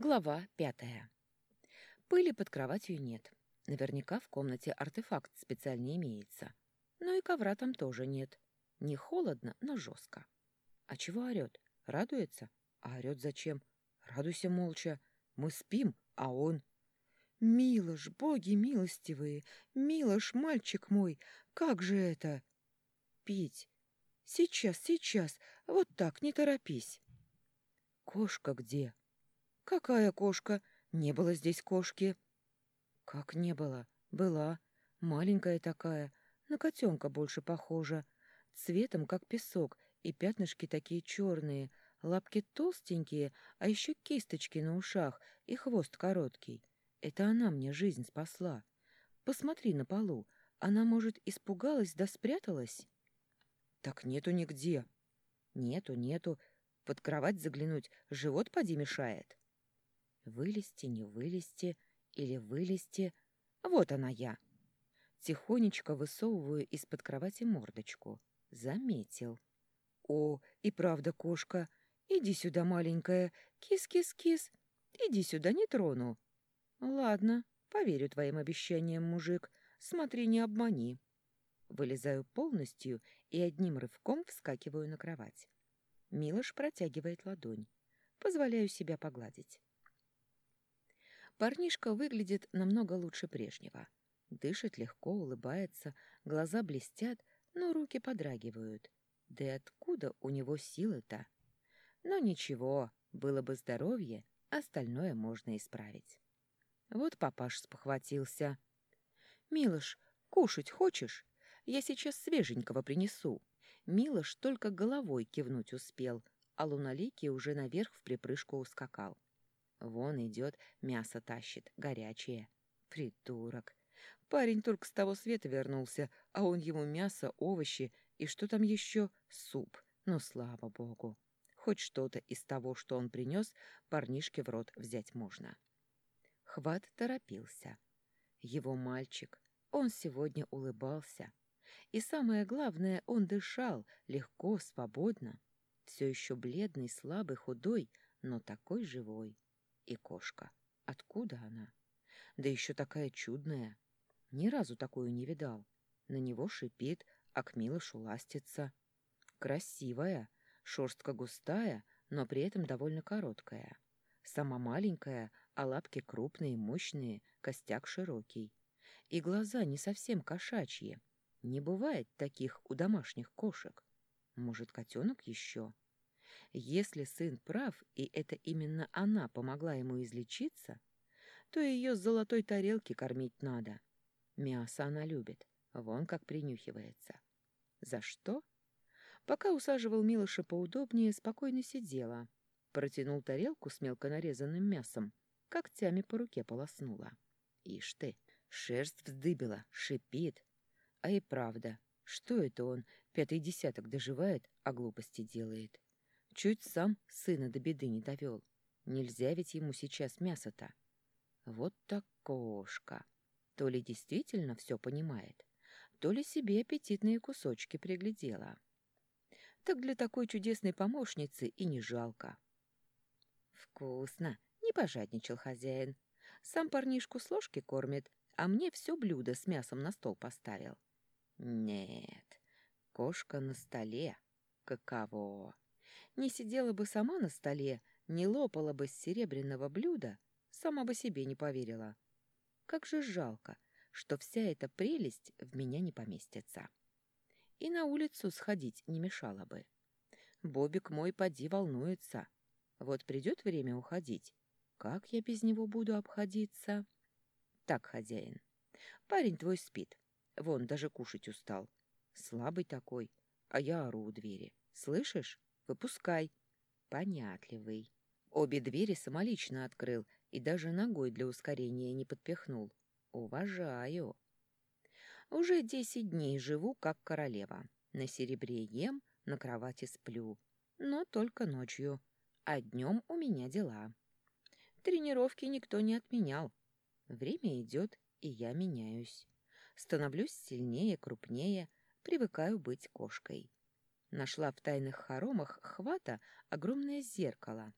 Глава пятая. Пыли под кроватью нет. Наверняка в комнате артефакт специально имеется. Но и ковра там тоже нет. Не холодно, но жестко. А чего орет? Радуется? А орет зачем? Радуйся молча. Мы спим, а он... «Милош, боги милостивые! Милош, мальчик мой! Как же это?» «Пить! Сейчас, сейчас! Вот так, не торопись!» «Кошка где?» «Какая кошка? Не было здесь кошки». «Как не было? Была. Маленькая такая, на котенка больше похожа. Цветом, как песок, и пятнышки такие черные, лапки толстенькие, а еще кисточки на ушах и хвост короткий. Это она мне жизнь спасла. Посмотри на полу. Она, может, испугалась да спряталась?» «Так нету нигде». «Нету, нету. Под кровать заглянуть живот поди мешает». Вылезти, не вылезти или вылезти. Вот она я. Тихонечко высовываю из-под кровати мордочку. Заметил. О, и правда кошка. Иди сюда, маленькая. Кис-кис-кис. Иди сюда, не трону. Ладно, поверю твоим обещаниям, мужик. Смотри, не обмани. Вылезаю полностью и одним рывком вскакиваю на кровать. Милош протягивает ладонь. Позволяю себя погладить. Парнишка выглядит намного лучше прежнего. Дышит легко, улыбается, глаза блестят, но руки подрагивают. Да и откуда у него силы-то? Но ничего, было бы здоровье, остальное можно исправить. Вот папаш спохватился. «Милош, кушать хочешь? Я сейчас свеженького принесу». Милош только головой кивнуть успел, а Луналикий уже наверх в припрыжку ускакал. Вон идет, мясо тащит, горячее. Придурок. Парень только с того света вернулся, а он ему мясо, овощи и что там еще? Суп. Ну, слава богу. Хоть что-то из того, что он принес, парнишке в рот взять можно. Хват торопился. Его мальчик. Он сегодня улыбался. И самое главное, он дышал легко, свободно. Все еще бледный, слабый, худой, но такой живой. И кошка. Откуда она? Да еще такая чудная. Ни разу такую не видал. На него шипит, а к Милошу ластится. Красивая, шерстка густая, но при этом довольно короткая. Сама маленькая, а лапки крупные, мощные, костяк широкий. И глаза не совсем кошачьи. Не бывает таких у домашних кошек. Может, котенок еще? — если сын прав, и это именно она помогла ему излечиться, то ее с золотой тарелки кормить надо. Мясо она любит, вон как принюхивается. За что? Пока усаживал Милоша поудобнее, спокойно сидела. Протянул тарелку с мелко нарезанным мясом, когтями по руке полоснула. Ишь ты, шерсть вздыбила, шипит. А и правда, что это он, пятый десяток доживает, а глупости делает? Чуть сам сына до беды не довел. Нельзя ведь ему сейчас мясо-то. Вот так кошка. То ли действительно все понимает, то ли себе аппетитные кусочки приглядела. Так для такой чудесной помощницы и не жалко. Вкусно, не пожадничал хозяин. Сам парнишку с ложки кормит, а мне все блюдо с мясом на стол поставил. Нет, кошка на столе. Каково! Не сидела бы сама на столе, не лопала бы с серебряного блюда, сама бы себе не поверила. Как же жалко, что вся эта прелесть в меня не поместится. И на улицу сходить не мешало бы. Бобик мой поди волнуется. Вот придет время уходить. Как я без него буду обходиться? Так, хозяин, парень твой спит. Вон, даже кушать устал. Слабый такой, а я ору у двери. Слышишь? Выпускай. Понятливый. Обе двери самолично открыл и даже ногой для ускорения не подпихнул. Уважаю. Уже десять дней живу, как королева. На серебре ем, на кровати сплю. Но только ночью. А днем у меня дела. Тренировки никто не отменял. Время идет, и я меняюсь. Становлюсь сильнее, крупнее, привыкаю быть кошкой. Нашла в тайных хоромах хвата огромное зеркало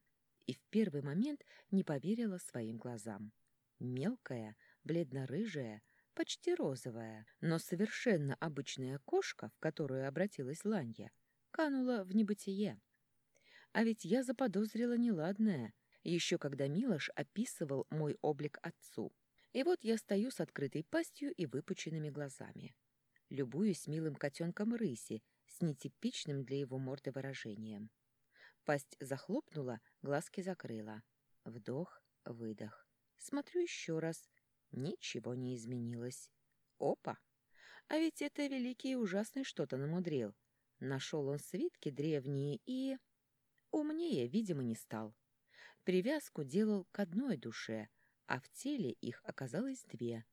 и в первый момент не поверила своим глазам. Мелкая, бледно-рыжая, почти розовая, но совершенно обычная кошка, в которую обратилась Ланья, канула в небытие. А ведь я заподозрила неладное, еще когда Милош описывал мой облик отцу. И вот я стою с открытой пастью и выпученными глазами. Любуюсь милым котенком рыси с нетипичным для его морды выражением. Пасть захлопнула, глазки закрыла. Вдох, выдох. Смотрю еще раз. Ничего не изменилось. Опа! А ведь это великий и ужасный что-то намудрил. Нашел он свитки древние и... Умнее, видимо, не стал. Привязку делал к одной душе, а в теле их оказалось две.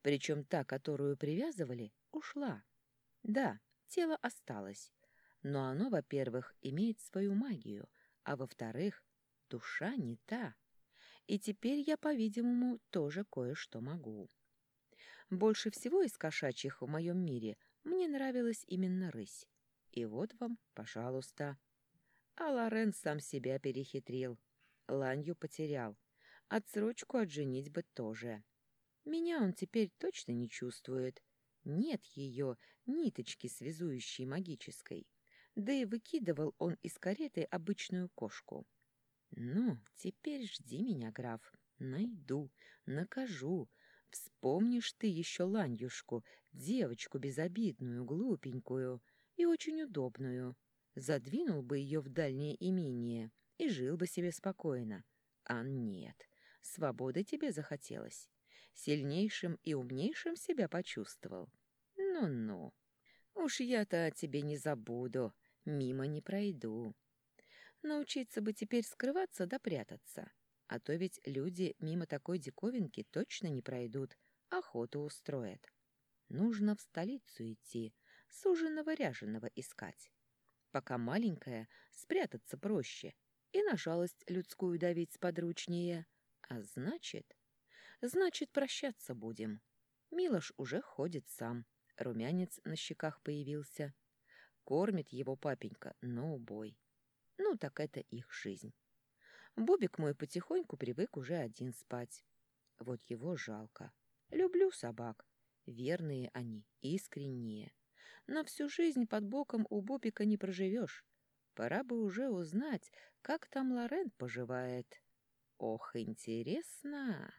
Причем та, которую привязывали, ушла. Да, тело осталось, но оно, во-первых, имеет свою магию, а во-вторых, душа не та. И теперь я, по-видимому, тоже кое-что могу. Больше всего из кошачьих в моем мире мне нравилась именно рысь. И вот вам, пожалуйста. А Лорен сам себя перехитрил. Ланью потерял. Отсрочку от женитьбы тоже. Меня он теперь точно не чувствует. Нет ее ниточки, связующей магической. Да и выкидывал он из кареты обычную кошку. Ну, теперь жди меня, граф. Найду, накажу. Вспомнишь ты еще Ланюшку, девочку безобидную, глупенькую и очень удобную. Задвинул бы ее в дальнее имение и жил бы себе спокойно. А нет, свободы тебе захотелось. Сильнейшим и умнейшим себя почувствовал. Ну-ну. Уж я-то о тебе не забуду, мимо не пройду. Научиться бы теперь скрываться да прятаться. А то ведь люди мимо такой диковинки точно не пройдут, охоту устроят. Нужно в столицу идти, суженого-ряженого искать. Пока маленькая, спрятаться проще и на жалость людскую давить сподручнее. А значит... Значит, прощаться будем. Милош уже ходит сам, румянец на щеках появился. Кормит его папенька, но убой. Ну, так это их жизнь. Бобик мой потихоньку привык уже один спать. Вот его жалко. Люблю собак. Верные они, искренние. На всю жизнь под боком у Бобика не проживешь. Пора бы уже узнать, как там Лорен поживает. Ох, интересно!